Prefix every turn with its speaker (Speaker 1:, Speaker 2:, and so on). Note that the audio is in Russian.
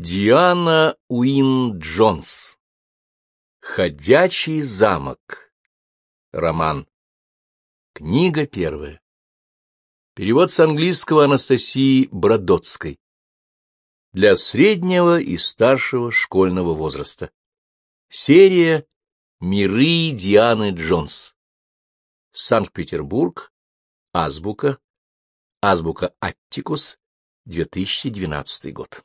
Speaker 1: Диана Уин Джонс. Ходячий замок. Роман. Книга первая. Перевод с английского Анастасии Бродотской. Для среднего и старшего школьного возраста. Серия «Миры Дианы Джонс». Санкт-Петербург. Азбука. Азбука Аттикус. 2012 год.